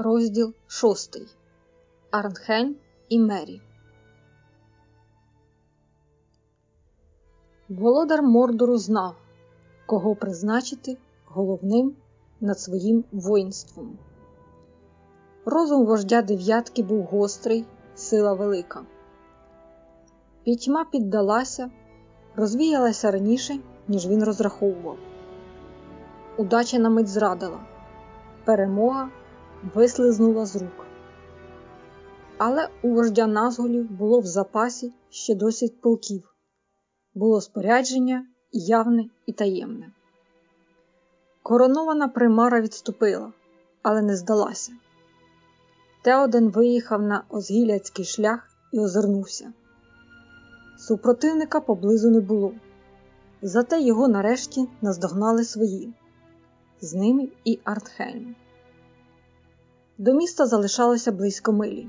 Розділ шостий. Арнхельм і Мері. Володар Мордору знав, кого призначити головним над своїм воїнством. Розум вождя дев'ятки був гострий, сила велика. Пітьма піддалася, розвіялася раніше, ніж він розраховував. Удача на мить зрадила, перемога вислизнула з рук. Але у вождя Назголів було в запасі ще досить полків, було спорядження і явне і таємне. Коронована примара відступила, але не здалася. Теоден виїхав на Озгіляцький шлях і озирнувся. Супротивника поблизу не було, зате його нарешті наздогнали свої, з ними і Артхельм. До міста залишалося близько милі.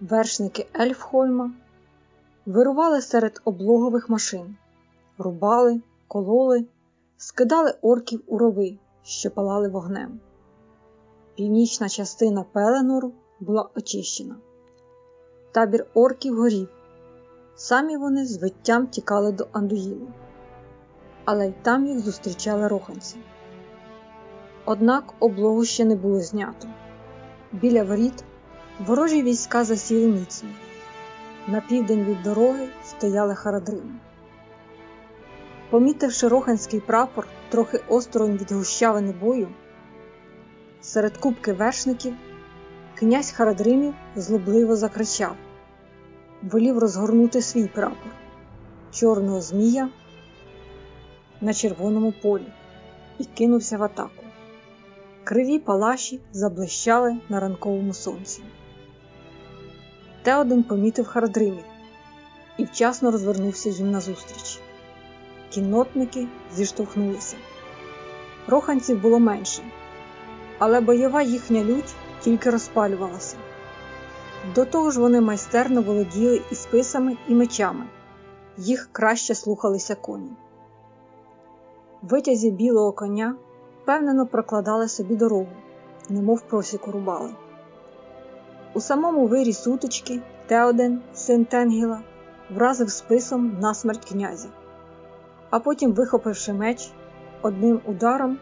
Вершники Ельфхольма вирували серед облогових машин, рубали, кололи, скидали орків у рови, що палали вогнем. Північна частина Пеленору була очищена. Табір орків горів. Самі вони з виттям тікали до Андуїлу, але й там їх зустрічали роханці. Однак облогу ще не було знято. Біля воріт ворожі війська засіли міцно. На південь від дороги стояли харадрини. Помітивши роханський прапор трохи осторонь від гущавини бою, серед кубки вершників князь Харадримів злобливо закричав, волів розгорнути свій прапор чорного змія на червоному полі і кинувся в атаку. Криві палаші заблищали на ранковому сонці. Теоден помітив Харадримів і вчасно розвернувся їм назустріч. Кіннотники зіштовхнулися. Роханців було менше, але бойова їхня лють тільки розпалювалася. До того ж вони майстерно володіли і списами, і мечами, їх краще слухалися коні. Витязі білого коня впевнено прокладали собі дорогу, немов просіку рубали. У самому вирі сутички Теоден, син Тенгіла, вразив списом насмерть князя, а потім, вихопивши меч, одним ударом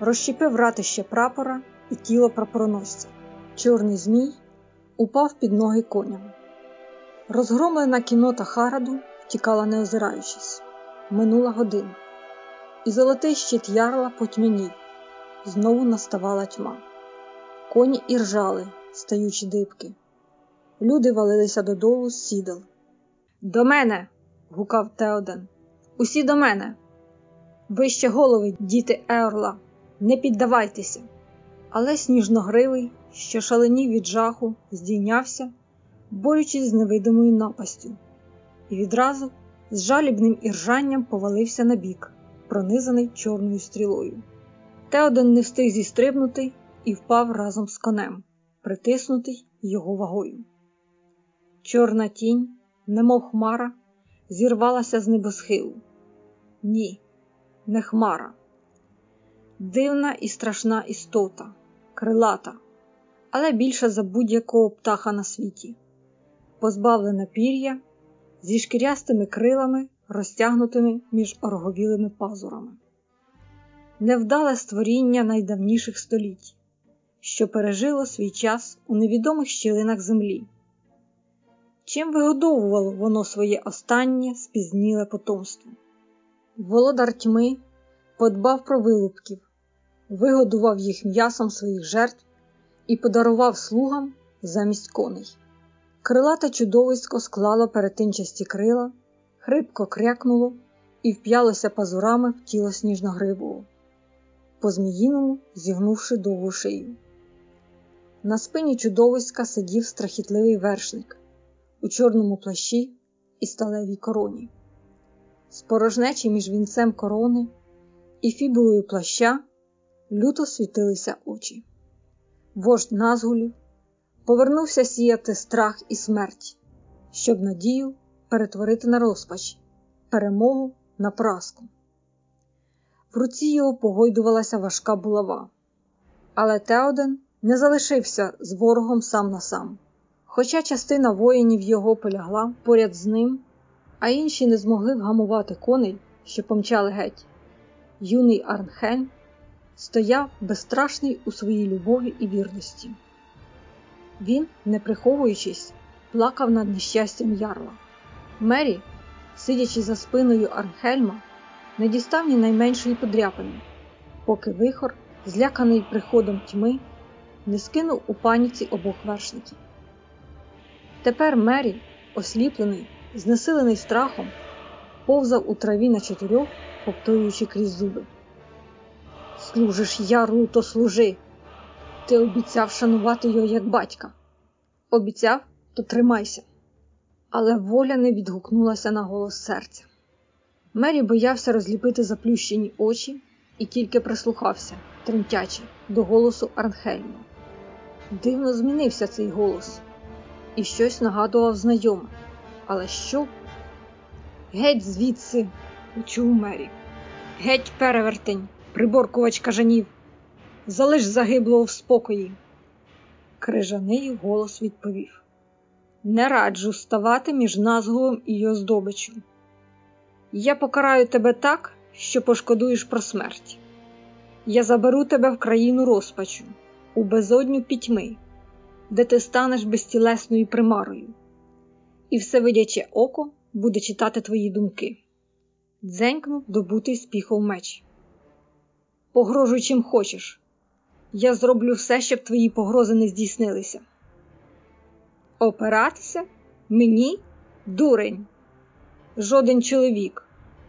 розщепив ратище прапора і тіло прапороносця. Чорний змій упав під ноги коням. Розгромлена кінота Хараду втікала, не озираючись. Минула година, і золотий щит ярла потьмянів. Знову наставала тьма. Коні іржали, стаючи дибки. Люди валилися додолу з сідал. До мене. гукав Теоден. Усі до мене. Вище голови, діти Еорла, не піддавайтеся. Але сніжногривий, що шаленів від жаху, здійнявся, борючись з невидимою напастю, і відразу з жалібним іржанням повалився на бік, пронизаний чорною стрілою. Теоден не встиг зістрибнути і впав разом з конем, притиснутий його вагою. Чорна тінь, немов хмара, зірвалася з небосхилу. Ні, не хмара. Дивна і страшна істота, крилата, але більша за будь-якого птаха на світі, позбавлена пір'я зі шкірястими крилами, розтягнутими між орговілими пазурами. Невдале створіння найдавніших століть, що пережило свій час у невідомих щілинах землі. Чим вигодовувало воно своє останнє спізніле потомство? Володар тьми подбав про вилупків, вигодував їх м'ясом своїх жертв і подарував слугам замість коней. Крилате чудовисько склало перетинчасті крила, хрипко крякнуло і вп'ялося пазурами в тіло сніжногривого, по зміїному зігнувши довгу шию. На спині чудовиська сидів страхітливий вершник у чорному плащі і сталевій короні. З порожнечі між вінцем корони і фібулою плаща люто світилися очі. Вождь Назгулів повернувся сіяти страх і смерть, щоб надію перетворити на розпач, перемогу на праску. В руці його погойдувалася важка булава, але Теоден не залишився з ворогом сам на сам. Хоча частина воїнів його полягла поряд з ним, а інші не змогли вгамувати коней, що помчали геть. Юний Арнхельм стояв безстрашний у своїй любові і вірності. Він, не приховуючись, плакав над нещастям ярла. Мері, сидячи за спиною Арнхельма, не дістав ні найменшої подряпини, поки вихор, зляканий приходом тьми, не скинув у паніці обох вершників. Тепер Мері, осліплений, знесилений страхом, повзав у траві на чотирьох, повторюючи крізь зуби. Служиш ярлу, то служи. Ти обіцяв шанувати його як батька. Обіцяв, то тримайся. Але воля не відгукнулася на голос серця. Мері боявся розліпити заплющені очі і тільки прислухався, тремтячи, до голосу Арнхельма. Дивно змінився цей голос, і щось нагадував знайоме. Але що? Геть звідси, почув Мері. Геть перевертень, приборкувач кажанів. Залиш загиблого в спокої. Крижаний голос відповів: Не раджу ставати між назгулом і його здобичю. Я покараю тебе так, що пошкодуєш про смерть. Я заберу тебе в країну розпачу, у безодню пітьми, де ти станеш безтілесною примарою, і всевидяче око буде читати твої думки. Дзенькнув добутий спіхов меч. Погрожуй чим хочеш. Я зроблю все, щоб твої погрози не здійснилися. Опиратися? Мені? Дурень. Жоден чоловік,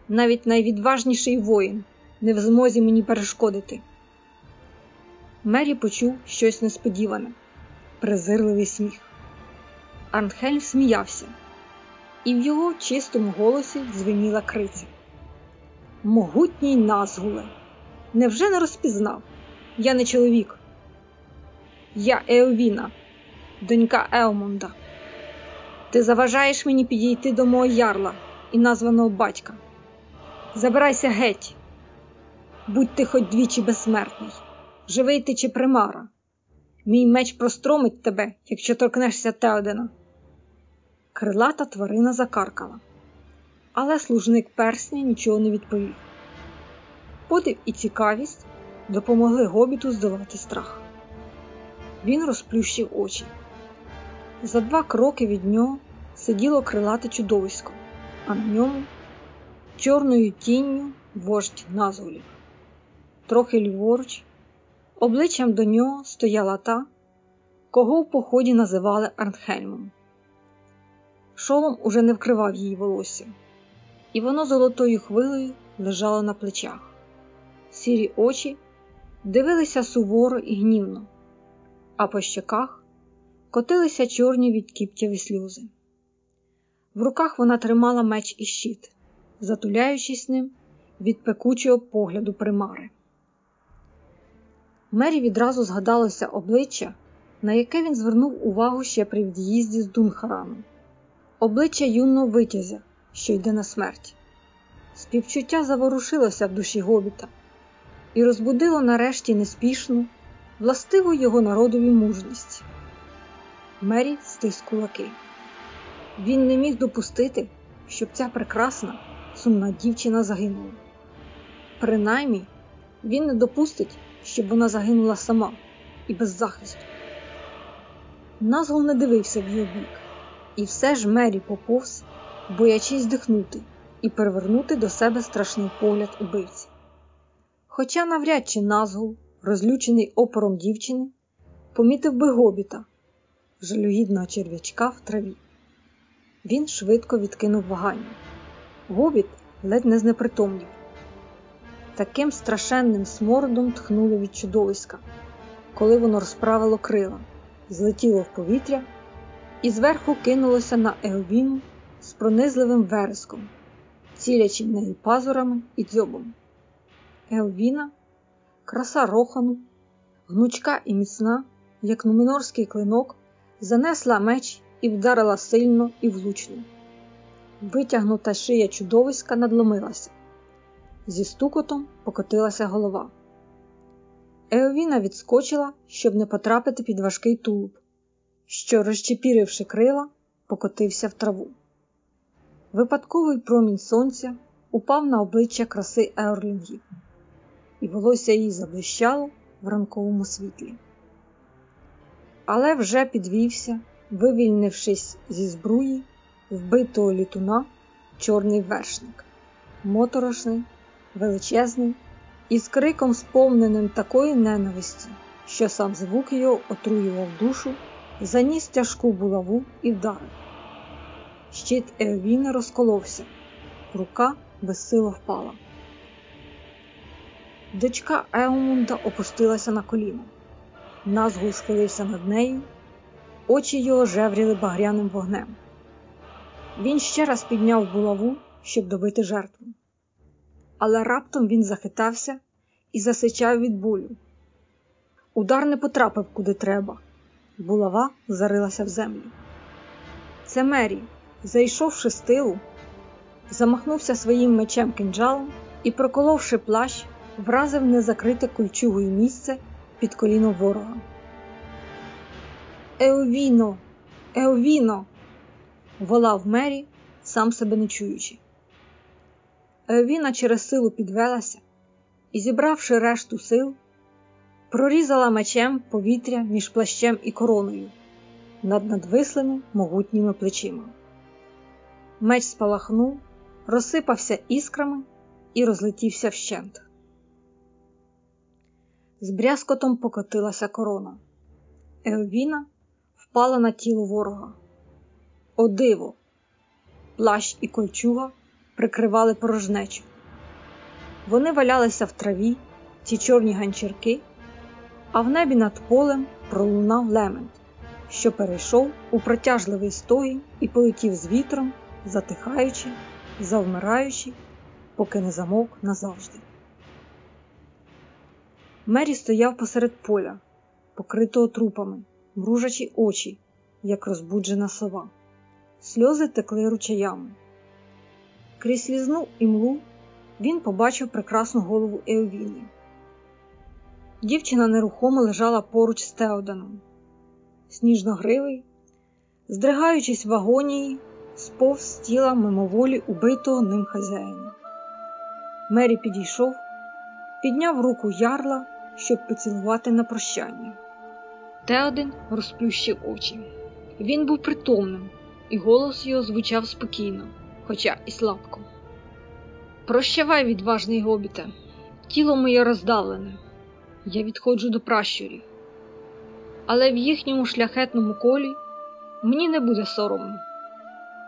навіть найвідважніший воїн, не в змозі мені перешкодити. Мері почув щось несподіване, презирливий сміх. Арнхельм сміявся, і в його чистому голосі дзвеніла криця. Могутній назгуле! Невже не розпізнав? Я не чоловік. Я Еовіна, донька Еомонда. Ти заважаєш мені підійти до мого ярла і названого батька. Забирайся геть, будь ти хоч двічі безсмертний, живий ти чи примара. Мій меч простромить тебе, якщо торкнешся Теодена. Крилата тварина закаркала, але служник персня нічого не відповів. Подив і цікавість допомогли гобіту здолати страх. Він розплющив очі. За два кроки від нього сиділо крилате чудовисько, а на ньому чорною тінню вождь назолів. Трохи ліворуч, обличчям до нього стояла та, кого в поході називали Арнхельмом. Шолом уже не вкривав її волосся, і воно золотою хвилею лежало на плечах. Сірі очі дивилися суворо і гнівно, а по щоках котилися чорні від кіптєві сльози. В руках вона тримала меч і щит, затуляючись ним від пекучого погляду примари. Мері відразу згадалося обличчя, на яке він звернув увагу ще при від'їзді з Дунхарану, обличчя юного витязя, що йде на смерть. Співчуття заворушилося в душі гобіта і розбудило нарешті неспішну, властиву його народові мужність. Мері стис кулаки. Він не міг допустити, щоб ця прекрасна, сумна дівчина загинула. Принаймні, він не допустить, щоб вона загинула сама і без захисту. Назгол не дивився в його бік, і все ж Мері поповз, боячись дихнути і перевернути до себе страшний погляд убивці. Хоча навряд чи Назгул, розлючений опором дівчини, помітив би гобіта, жалюгідного черв'ячка в траві. Він швидко відкинув вагання. Гобіт ледь не знепритомнів. Таким страшенним смородом тхнуло від чудовиська, коли воно розправило крила, злетіло в повітря і зверху кинулося на Еовіну з пронизливим вереском, цілячи в неї пазурами і дзьобом. Елвіна, краса рохану, гнучка і міцна, як нумінорський клинок, занесла меч і вдарила сильно і влучно. Витягнута шия чудовиська надломилася. Зі стукотом покотилася голова. Еовіна відскочила, щоб не потрапити під важкий тулуб, що, розчепіривши крила, покотився в траву. Випадковий промінь сонця упав на обличчя краси Еорлінгів, і волосся її заблищало в ранковому світлі. Але вже підвівся, вивільнившись зі збруї, вбитого літуна чорний вершник, моторошний, величезний, із криком, сповненим такої ненависті, що сам звук його отруював душу, заніс тяжку булаву і вдарив. Щит Еовіни розколовся, рука безсило впала. Дочка Еомунда опустилася на коліно. Назгул схилився над нею, очі його жевріли багряним вогнем. Він ще раз підняв булаву, щоб добити жертву. Але раптом він захитався і засичав від болю. Удар не потрапив куди треба. Булава зарилася в землю. Це Мері, зайшовши з тилу, замахнувся своїм мечем кинджалом і, проколовши плащ, вразив незакрите кольчугою місце під коліно ворога. Еовіно, Еовіно! волав Мері, сам себе не чуючи. Еовіна через силу підвелася і, зібравши решту сил, прорізала мечем повітря між плащем і короною над надвислими могутніми плечима. Меч спалахнув, розсипався іскрами і розлетівся вщент. З брязкотом покотилася корона. Еовіна впала на тіло ворога. О диво! Плащ і кольчуга прикривали порожнечу. Вони валялися в траві, ці чорні ганчірки, а в небі над полем пролунав лемент, що перейшов у протяжливий стогін і полетів з вітром, затихаючи, завмираючи, поки не замовк назавжди. Мері стояв посеред поля, покритого трупами, мружачі очі, як розбуджена сова. Сльози текли ручаями. Крізь слізну і млу він побачив прекрасну голову Еовіні. Дівчина нерухомо лежала поруч з Теоданом. Сніжногривий, здригаючись в агонії, сповз тіла мимоволі убитого ним хазяїна. Мері підійшов, підняв руку ярла, щоб поцілувати на прощання. Теоден розплющив очі. Він був притомним, і голос його звучав спокійно, хоча і слабко. Прощавай, відважний гобіте, тіло моє роздавлене, я відходжу до пращурів, але в їхньому шляхетному колі мені не буде соромно.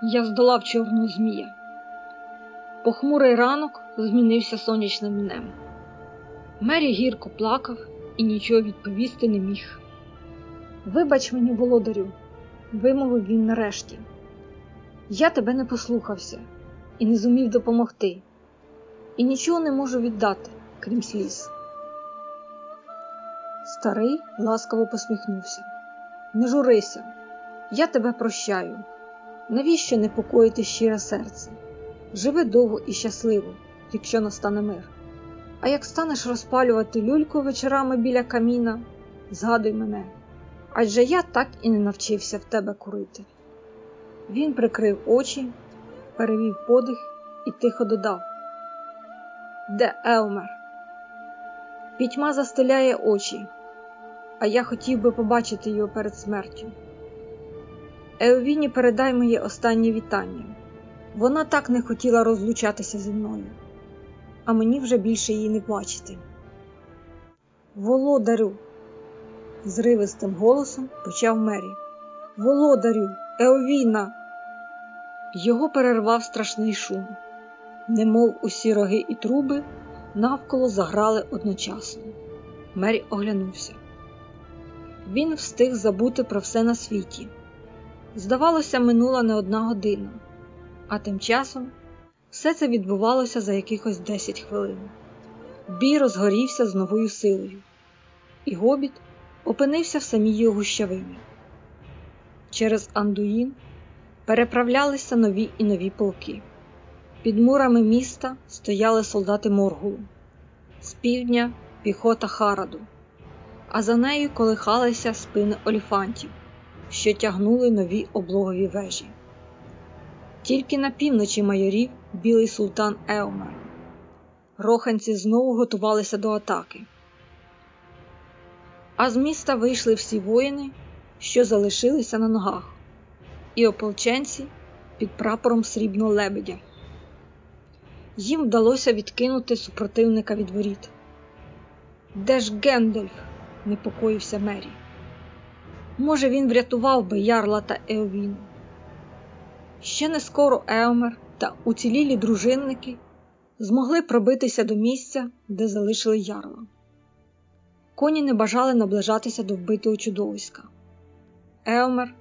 Я здолав чорного змія. Похмурий ранок змінився сонячним днем. Мері гірко плакав і нічого відповісти не міг. Вибач мені, володарю, вимовив він нарешті. Я тебе не послухався і не зумів допомогти, і нічого не можу віддати, крім сліз. Старий ласкаво посміхнувся. Не журися, я тебе прощаю. Навіщо непокоїти щире серце? Живи довго і щасливо, якщо настане мир. А як станеш розпалювати люльку вечорами біля каміна, згадуй мене, адже я так і не навчився в тебе курити. Він прикрив очі, перевів подих і тихо додав: Де Елмер? Пітьма застеляє очі, а я хотів би побачити його перед смертю. Еовіні передай моє останнє вітання. Вона так не хотіла розлучатися зі мною, а мені вже більше її не бачити. Володарю, зривистим голосом почав Мері. Володарю, Еовіна. Його перервав страшний шум, немов усі роги і труби навколо заграли одночасно. Мері оглянувся. Він встиг забути про все на світі. Здавалося, минула не одна година, а тим часом все це відбувалося за якихось 10 хвилин. Бій розгорівся з новою силою, і гобіт опинився в самій гущавині. Через Андуїн переправлялися нові і нові полки. Під мурами міста стояли солдати Моргулу, з півдня піхота Хараду, а за нею колихалися спини оліфантів, що тягнули нові облогові вежі. Тільки на півночі майорів білий султан Еомер. Роханці знову готувалися до атаки. А з міста вийшли всі воїни, що залишилися на ногах, і ополченці під прапором срібного лебедя. Їм вдалося відкинути супротивника від воріт. Де ж Гендольф? непокоївся Мері. Може, він врятував би ярла та Еовіну. Ще не скоро Еомер та уцілілі дружинники змогли пробитися до місця, де залишили ярла. Коні не бажали наближатися до вбитого чудовиська. Еомер,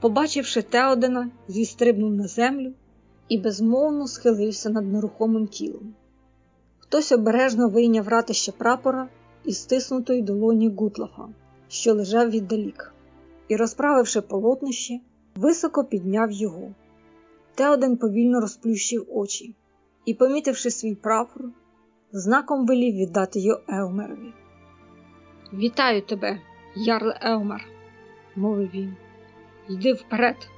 побачивши Теодена, зістрибнув на землю і безмовно схилився над нерухомим тілом. Хтось обережно вийняв ратище прапора із стиснутої долоні Гутлафа, що лежав віддалік, і, розправивши полотнище, високо підняв його. Теоден повільно розплющив очі і, помітивши свій прапор, знаком велів віддати його Еумерові. Вітаю тебе, Ярле Еумер, мовив він. Йди вперед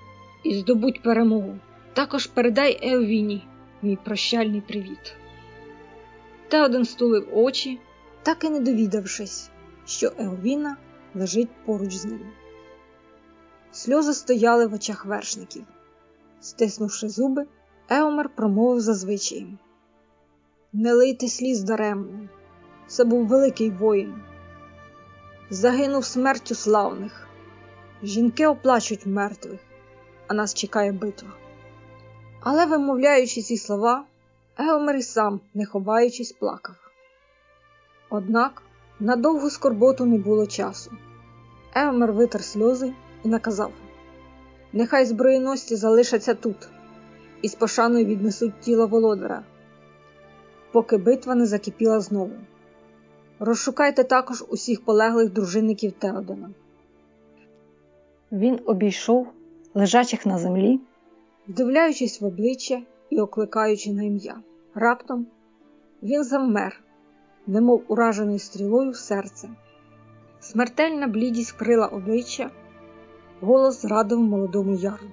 і здобудь перемогу. Також передай Еовіні мій прощальний привіт. Теоден стулив очі, так і не довідавшись, що Еовіна лежить поруч з ним. Сльози стояли в очах вершників. Стиснувши зуби, Еомер промовив зазвичаєм. Не лийте сліз даремно, це був великий воїн. Загинув смертю славних. Жінки оплачуть мертвих, а нас чекає битва. Але, вимовляючи ці слова, Еомер і сам, не ховаючись, плакав. Однак на довгу скорботу не було часу. Еомер витер сльози і наказав: Нехай зброєності залишаться тут і з пошаною віднесуть тіло володара, поки битва не закипіла знову. Розшукайте також усіх полеглих дружинників Теодена. Він обійшов лежачих на землі, вдивляючись в обличчя і окликаючи на ім'я. Раптом він завмер, немов уражений стрілою в серце. Смертельна блідість вкрила обличчя, голос зрадив молодому ярлу.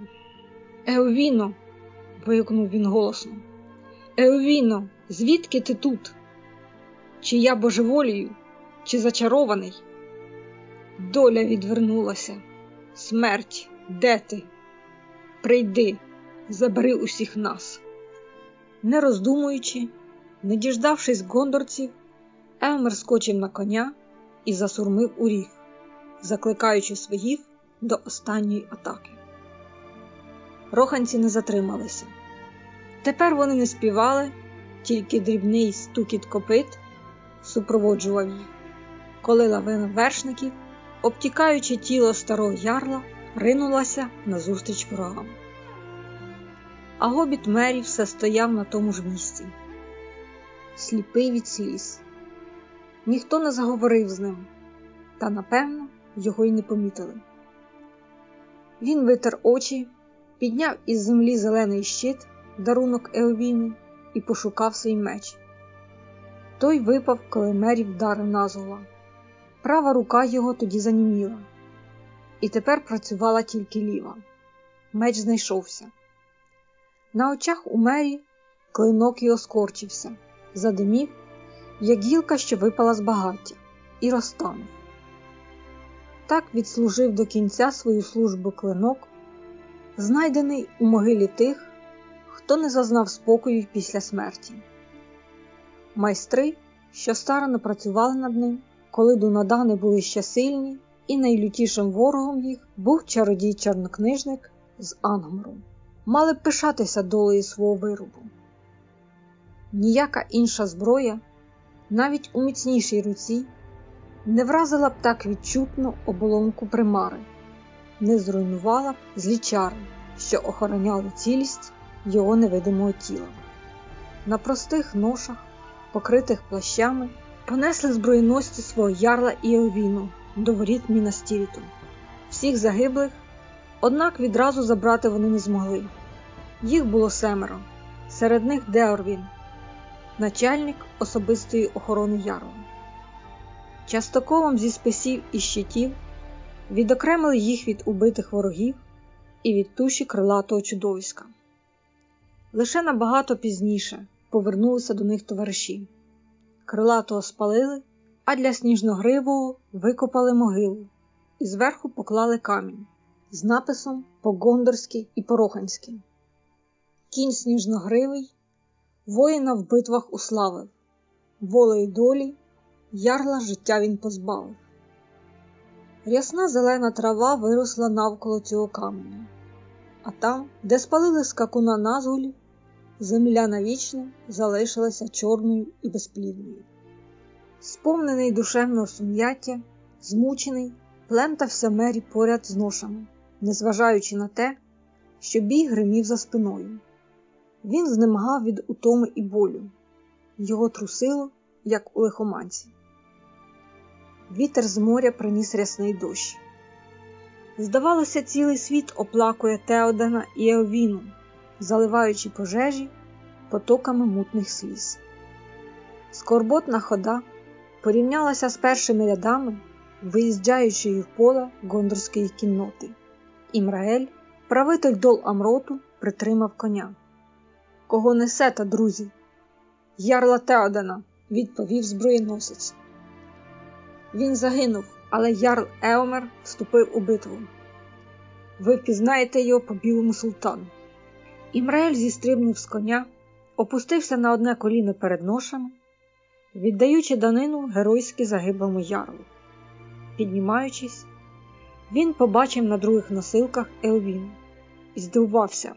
Еовіно, вигукнув він голосно. Еовіно, звідки ти тут? Чи я божеволію, чи зачарований? Доля відвернулася. Смерть, де ти? Прийди, забери усіх нас. Не роздумуючи, не діждавшись гондорців, Елмер скочив на коня і засурмив у ріг, закликаючи своїх до останньої атаки. Роханці не затрималися. Тепер вони не співали, тільки дрібний стукіт копит супроводжував їх, коли лавина вершників, обтікаючи тіло старого ярла, ринулася назустріч ворогам. А гобіт Мері все стояв на тому ж місці, сліпий від сліз. Ніхто не заговорив з ним, та, напевно, його й не помітили. Він витер очі, підняв із землі зелений щит, дарунок Еовіни, і пошукав свій меч. Той випав, коли Мері вдарив назола. Права рука його тоді заніміла, і тепер працювала тільки ліва. Меч знайшовся. На очах у Мері клинок його скорчився, задимів, як гілка, що випала з багаття, і розтанув. Так відслужив до кінця свою службу клинок, знайдений у могилі тих, хто не зазнав спокою після смерті. Майстри, що старано працювали над ним, коли дунадани були ще сильні, і найлютішим ворогом їх був чародій чорнокнижник з Ангмору, мали б пишатися долею свого виробу. Ніяка інша зброя, навіть у міцнішій руці, не вразила б так відчутно оболонку примари, не зруйнувала б злі чари, що охороняли цілість його невидимого тіла. На простих ношах покритих плащами, понесли збройності свого ярла і Еовіну до воріт Мінас-Тіріту. Всіх загиблих, однак відразу забрати вони не змогли. Їх було семеро, серед них Деорвін, начальник особистої охорони ярла. Частоколом зі списів і щитів відокремили їх від убитих ворогів і від туші крилатого чудовиська. Лише набагато пізніше повернулися до них товариші. Крилатого спалили, а для сніжногривого викопали могилу і зверху поклали камінь з написом по-гондорськи і пороханськи. Кінь сніжногривий, воїна в битвах уславив, волею долі, ярла життя він позбавив. Рясна зелена трава виросла навколо цього каменя, а там, де спалили скакуна назгулі, земля навічно залишилася чорною і безплідною. Сповнений душевного сум'яття, змучений, плентався мері поряд з ношами, незважаючи на те, що бій гримів за спиною. Він знемагав від утоми і болю, його трусило, як у лихоманці. Вітер з моря приніс рясний дощ. Здавалося, цілий світ оплакує Теодена і Еовіну, заливаючи пожежі потоками мутних сліз. Скорботна хода порівнялася з першими рядами, виїжджаючої в поле гондорської кінноти. Імраель, правитель дол Амроту, притримав коня. Кого несете, друзі? Ярла Теодена, відповів зброєносець. Він загинув, але Ярл Еомер вступив у битву. Ви впізнаєте його по білому султану. Імраель зістрибнув з коня, опустився на одне коліно перед ношами, віддаючи данину геройськи загиблому ярлу. Піднімаючись, він побачив на других носилках Еовіну і здивувався.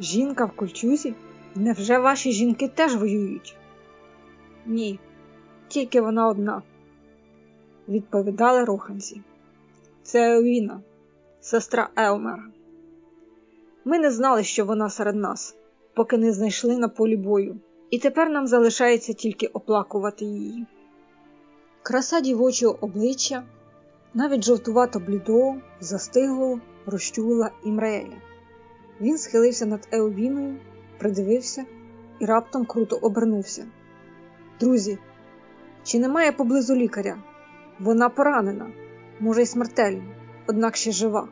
Жінка в кольчузі? Невже ваші жінки теж воюють? Ні, тільки вона одна, відповідали роханці. Це Еовіна, сестра Еомера. Ми не знали, що вона серед нас, поки не знайшли на полі бою, і тепер нам залишається тільки оплакувати її. Краса дівочого обличчя, навіть жовтувато блідого, застиглого, розчулила Імраеля. Він схилився над Еовіною, придивився і раптом круто обернувся. Друзі, чи немає поблизу лікаря? Вона поранена, може й смертельно, однак ще жива.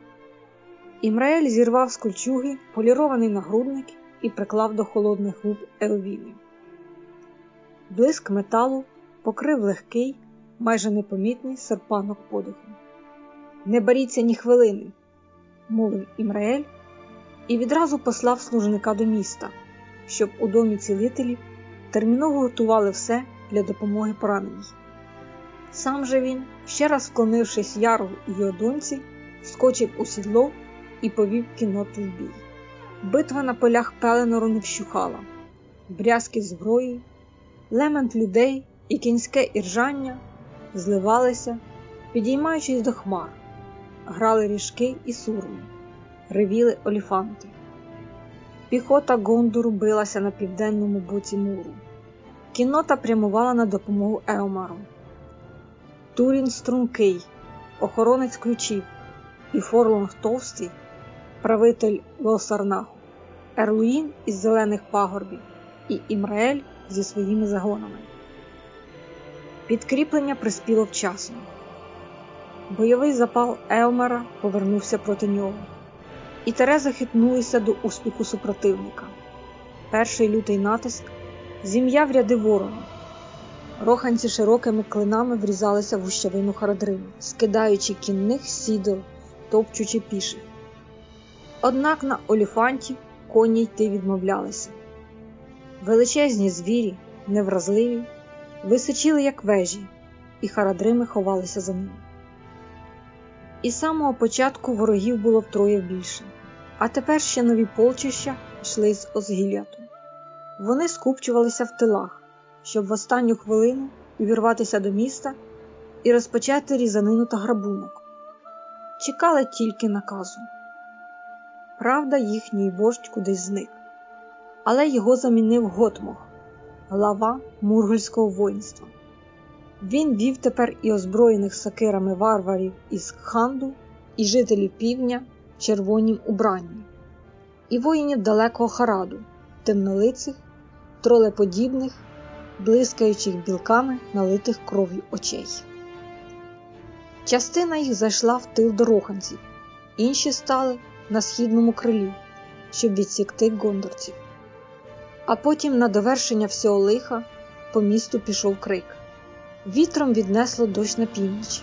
Імраель зірвав з кольчуги полірований нагрудник і приклав до холодних губ Еовіни. Блиск металу покрив легкий, майже непомітний серпанок подиху. Не боріться ні хвилини, мовив Імраель і відразу послав служника до міста, щоб у домі цілителів терміново готували все для допомоги пораненій. Сам же він, ще раз вклонившись яру і його доньці, скочив у сідло і повів кінноту в бій. Битва на полях Пеленору не вщухала, брязки зброї, лемент людей і кінське іржання зливалися, підіймаючись до хмар, грали ріжки і сурми, ревіли оліфанти. Піхота Гондуру билася на південному боці муру. Кіннота прямувала на допомогу Еомару. Турін стрункий, охоронець ключів, і Форлонг Товстий, правитель Лосарнаху, Ерлуїн із зелених пагорбів і Імраель зі своїми загонами. Підкріплення приспіло вчасно. Бойовий запал Елмера повернувся проти нього, і Терези хитнулися до успіху супротивника. Перший лютий натиск зім'яв ряди ворога. Роханці широкими клинами врізалися в гущавину харадрину, скидаючи кінних сідел, топчучи піших. Однак на оліфанті коні йти відмовлялися. Величезні звірі, невразливі, височили, як вежі, і харадрими ховалися за ними. І з самого початку ворогів було втроє більше, а тепер ще нові полчища йшли з Озгіляту. Вони скупчувалися в тилах, щоб в останню хвилину увірватися до міста і розпочати різанину та грабунок. Чекали тільки наказу. Правда, їхній вождь кудись зник, але його замінив Готмох, глава мургульського воїнства. Він вів тепер і озброєних сакирами варварів із Кханду, і жителів півдня червонім убранні, і воїнів далекого хараду, темнолицих, тролеподібних, блискаючих білками налитих кров'ю очей. Частина їх зайшла в тил до роханців, інші стали на східному крилі, щоб відсікти гондорців. А потім, на довершення всього лиха, по місту пішов крик. Вітром віднесло дощ на північ.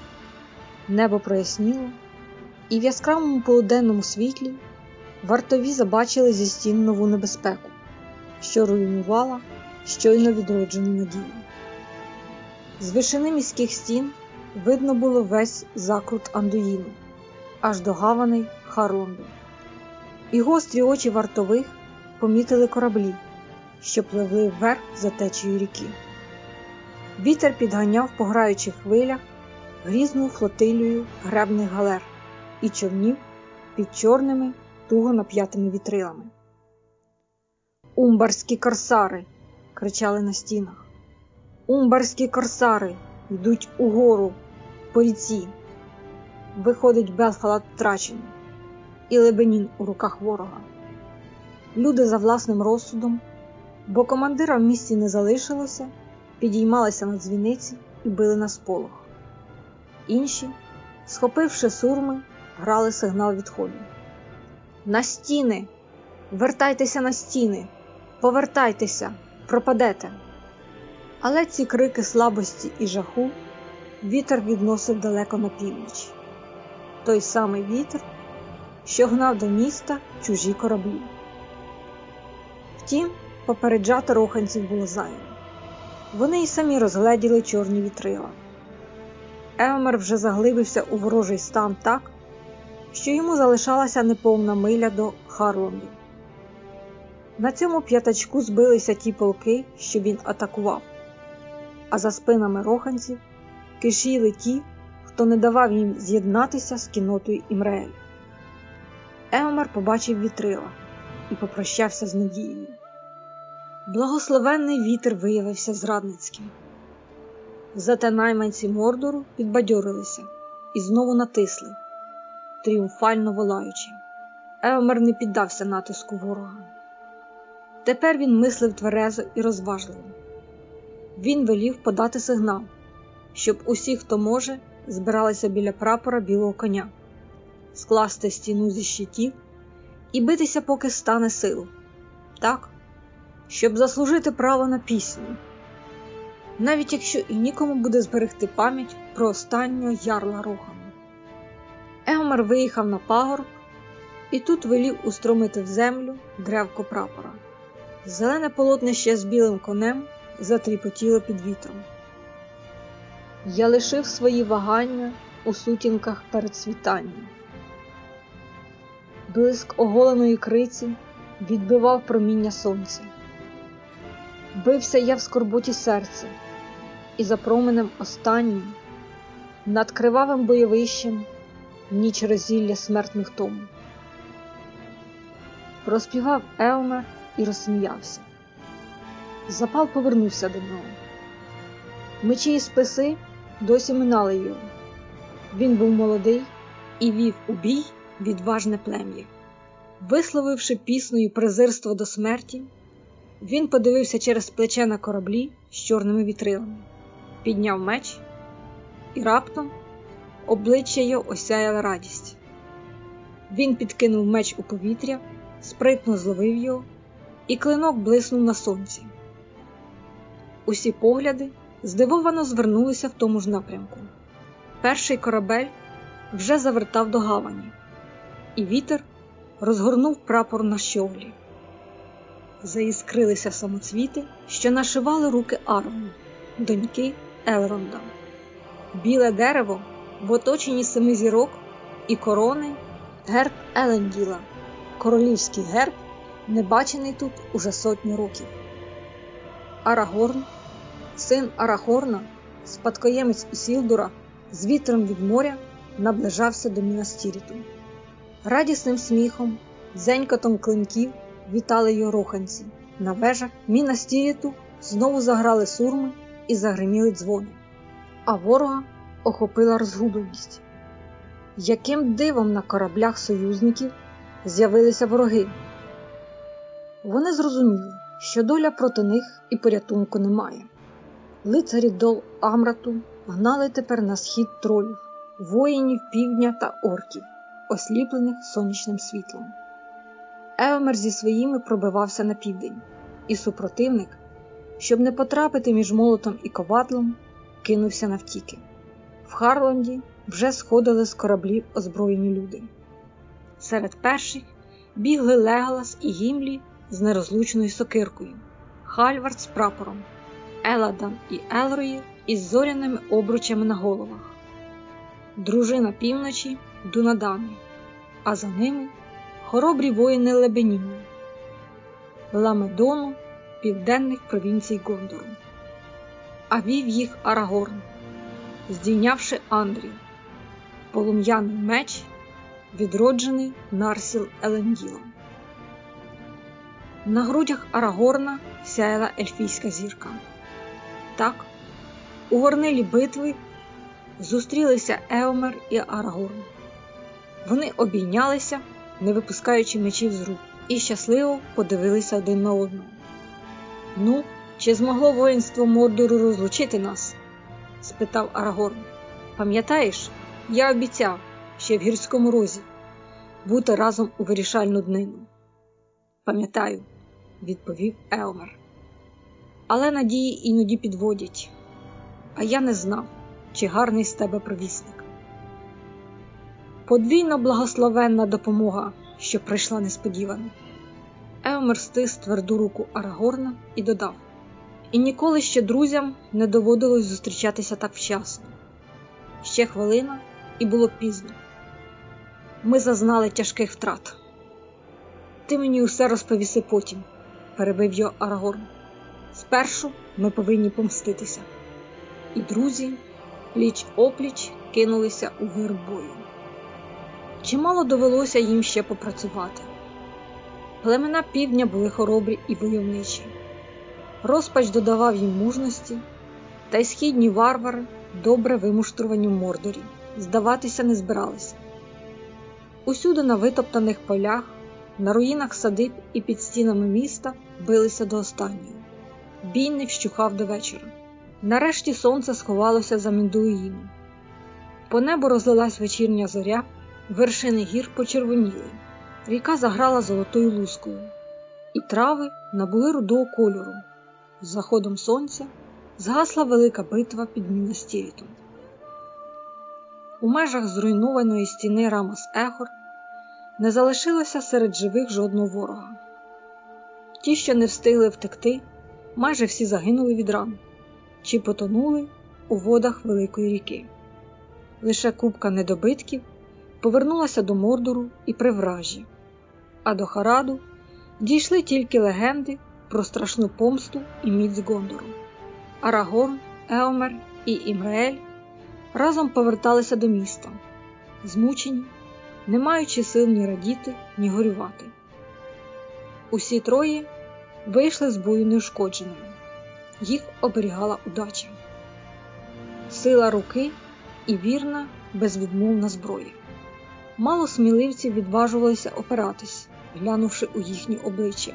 Небо проясніло, і в яскравому полуденному світлі вартові забачили зі стін нову небезпеку, що руйнувала щойно відроджену надію. З вишини міських стін видно було весь закрут Андуїну, аж до гаваний Харлонду. І гострі очі вартових помітили кораблі, що пливли вверх за течією ріки. Вітер підганяв по граючих хвилях грізну флотилію гребних галер і човнів під чорними, туго нап'ятими вітрилами. Умбарські корсари! кричали на стінах. Умбарські корсари йдуть угору по ріці. Виходить Белфалат втрачений і лебенін у руках ворога. Люди за власним розсудом, бо командира в місті не залишилося, підіймалися на дзвіниці і били на сполох. Інші, схопивши сурми, грали сигнал відходу. На стіни! Вертайтеся на стіни! Повертайтеся, пропадете! Але ці крики слабості і жаху вітер відносив далеко на північ. Той самий вітер, що гнав до міста чужі кораблі. Втім, попереджати роханців було зайве. Вони й самі розгледіли чорні вітрила. Елмер вже заглибився у ворожий стан так, що йому залишалася неповна миля до Харлонду. На цьому п'ятачку збилися ті полки, що він атакував, а за спинами роханців кишіли ті, хто не давав їм з'єднатися з кінотою Імреель. Елмер побачив вітрила і попрощався з надією. Благословенний вітер виявився зрадницьким. Зате найманці Мордору підбадьорилися і знову натисли, тріумфально волаючи. Елмер не піддався натиску ворога. Тепер він мислив тверезо і розважливо. Він велів подати сигнал, щоб усі, хто може, збиралися біля прапора білого коня, скласти стіну зі щитів і битися, поки стане сил, так, щоб заслужити право на пісню, навіть якщо і нікому буде зберегти пам'ять про останнього ярла Рохану. Егомер виїхав на пагорб і тут велів устромити в землю древко прапора. Зелене полотнище з білим конем затріпотіло під вітром. Я лишив свої вагання у сутінках перед світанням. Блиск оголеної криці відбивав проміння сонця. Бився я в скорботі серця, і за променем останнім, над кривавим бойовищем, ніч розілля смертних тому. Проспівав Елмер і розсміявся. Запал повернувся до нього. Мечі і списи досі минали його. Він був молодий і вів у бій відважне плем'я. Висловивши піснею презирство до смерті, він подивився через плече на кораблі з чорними вітрилами, підняв меч, і раптом обличчя його осяяла радість. Він підкинув меч у повітря, спритно зловив його, і клинок блиснув на сонці. Усі погляди здивовано звернулися в тому ж напрямку. Перший корабель вже завертав до гавані, і вітер розгорнув прапор на щоглі. Заіскрилися самоцвіти, що нашивали руки Арвону, доньки Елронда. Біле дерево в оточенні семи зірок і корони герб Еленділа, королівський герб, не бачений тут уже сотні років. Арагорн, син Арахорна, спадкоємець Ісілдура, з вітром від моря наближався до Мінас-Тіріту. Радісним сміхом, дзенькотом клинків вітали його роханці. На вежах Мінас-Тіріту знову заграли сурми і загриміли дзвони, а ворога охопила розгубленість. Яким дивом на кораблях союзників з'явилися вороги? Вони зрозуміли, що доля проти них і порятунку немає. Лицарі дол Амрату гнали тепер на схід тролів, воїнів півдня та орків, осліплених сонячним світлом. Еомер зі своїми пробивався на південь, і супротивник, щоб не потрапити між молотом і ковадлом, кинувся навтіки. В Харланді вже сходили з кораблів озброєні люди. Серед перших бігли Леголас і Гімлі з нерозлучною сокиркою, Хальвард з прапором, Еладан і Елроїр із зоряними обручами на головах, дружина півночі Дунадани, а за ними хоробрі воїни Лебеніну, Ламедону південних провінцій Гондору. А вів їх Арагорн, здійнявши Андрію, полум'яний меч, відроджений Нарсіл Еленділа. На грудях Арагорна сяяла ельфійська зірка. Так, у горнилі битви зустрілися Еомер і Арагорн. Вони обійнялися, не випускаючи мечів з рук, і щасливо подивилися один на одного. Ну, чи змогло воїнство Мордору розлучити нас? спитав Арагорн. Пам'ятаєш, я обіцяв ще в гірському розі бути разом у вирішальну днину. Пам'ятаю, відповів Еомер. Але надії іноді підводять, а я не знав, чи гарний з тебе провісник. Подвійно благословенна допомога, що прийшла несподівано. Еомер стис тверду руку Арагорна і додав: І ніколи ще друзям не доводилось зустрічатися так вчасно. Ще хвилина, і було пізно. Ми зазнали тяжких втрат. Ти мені усе розповіси потім, перебив його Арагорн. Спершу ми повинні помститися. І друзі, пліч опліч, кинулися у вир бою. Чимало довелося їм ще попрацювати. Племена півдня були хоробрі і войовничі. Розпач додавав їм мужності, та й східні варвари, добре вимуштровані в мордорі, здаватися не збиралися. Усюди на витоптаних полях, на руїнах садиб і під стінами міста билися до останнього. Бій не вщухав до вечора. Нарешті сонце сховалося за Міндуїном. По небу розлилась вечірня зоря, вершини гір почервоніли. Ріка заграла золотою лускою, і трави набули рудого кольору. З заходом сонця згасла велика битва під Мінастірітом. У межах зруйнованої стіни Рамас Ехор не залишилося серед живих жодного ворога. Ті, що не встигли втекти, майже всі загинули від ран чи потонули у водах Великої ріки. Лише купка недобитків повернулася до Мордору і Привражі, а до Хараду дійшли тільки легенди про страшну помсту і міць Гондору. Арагорн, Еомер і Імраель разом поверталися до міста, змучені, не маючи сил ні радіти, ні горювати. Усі троє вийшли з бою неушкодженими, їх оберігала удача, сила руки і вірна, безвідмовна зброя. Мало сміливців відважувалися опиратись, глянувши у їхні обличчя,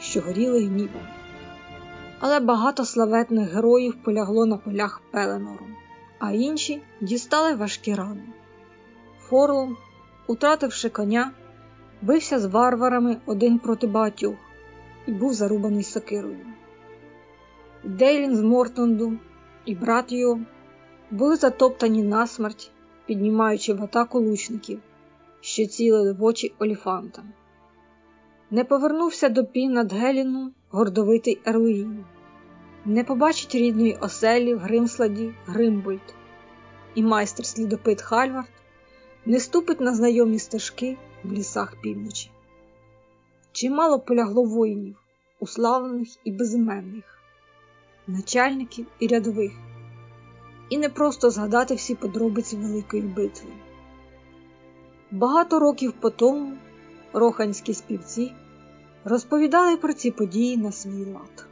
що горіли гнівом. Але багато славетних героїв полягло на полях Пеленору, а інші дістали важкі рани. Форлом, утративши коня, бився з варварами один проти багатьох і був зарубаний сокирою. Дейлін з Мортонду і брат його були затоптані насмерть, піднімаючи в атаку лучників, що цілили в очі Оліфанта. Не повернувся до пі над Геліну гордовитий Ерлуїн, не побачить рідної оселі в Гримсладі Гримбольд, і майстер слідопит Хальвард не ступить на знайомі стежки в лісах півночі. Чимало полягло воїнів, уславлених і безіменних, начальників і рядових, і не просто згадати всі подробиці Великої битви. Багато років по тому роханські співці розповідали про ці події на свій лад.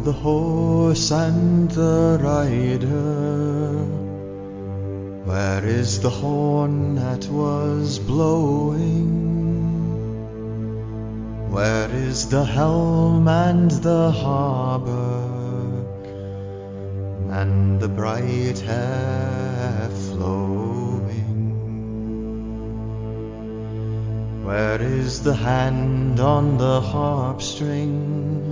The horse and the rider? Where is the horn that was blowing? Where is the helm and the harbor and the bright hair flowing? Where is the hand on the harp string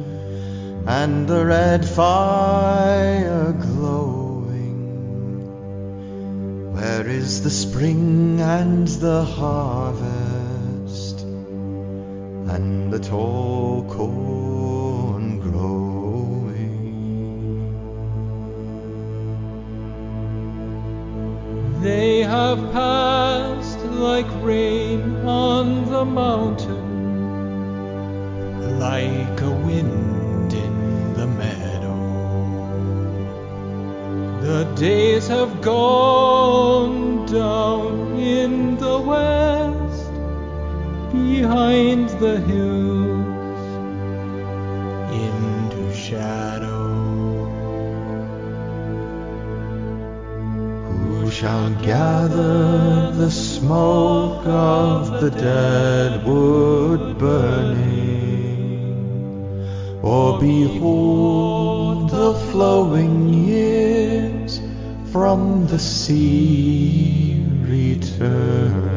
and the red fire glowing? Where is the spring and the harvest and the tall corn growing? They have passed like rain on the mountain, days have gone down in the west, behind the hills, into shadow. Who shall gather the smoke of the dead wood burning, or behold the flowing years from the sea returning?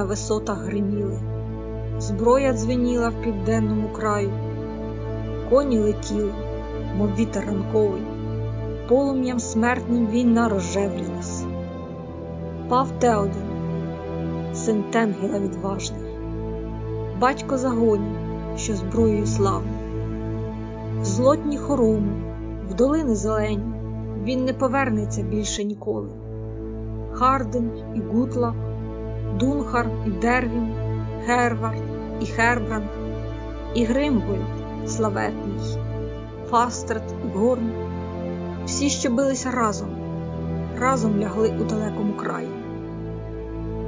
На висотах гриміли, зброя дзвеніла в південному краю, коні летіли, мов вітер ранковий, полум'ям смертним війна розжеврілась. Пав Теоден, син Тенгіла відважний, батько загонів, що зброєю славний. В злотні хорому, в долини зелені, він не повернеться більше ніколи. Харден і Гутлак, Дунхар і Дервін, Хервард і Хербранд, і Гримбольд славетний, Фастрет і Горн, всі, що билися разом, разом лягли у далекому краї.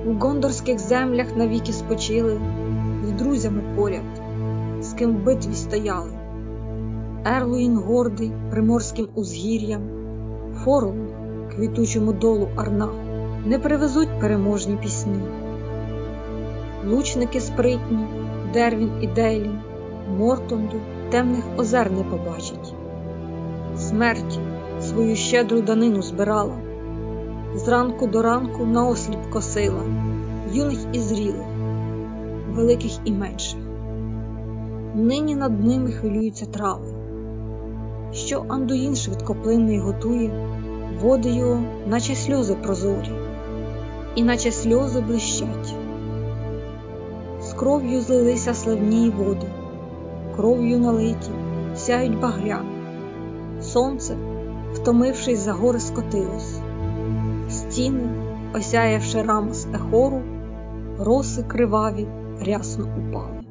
У гондорських землях навіки спочили, з друзями поряд, з ким в битві стояли. Ерлуїн гордий приморським узгір'ям, Форлу, квітучому долу Арнаху, не привезуть переможні пісні. Лучники спритні, Дервін і Дейлін, Мортонду темних озер не побачать. Смерті свою щедру данину збирала, зранку до ранку наосліп косила, юних і зрілих, великих і менших. Нині над ними хвилюються трави, що Андуїн швидкоплинний готує, води його, наче сльози прозорі, і наче сльози блищать. З кров'ю злилися славні води, кров'ю налиті, сяють багря, Сонце, втомившись за гори, скотилось, стіни, осяявши рамос ехору, роси криваві рясно упали.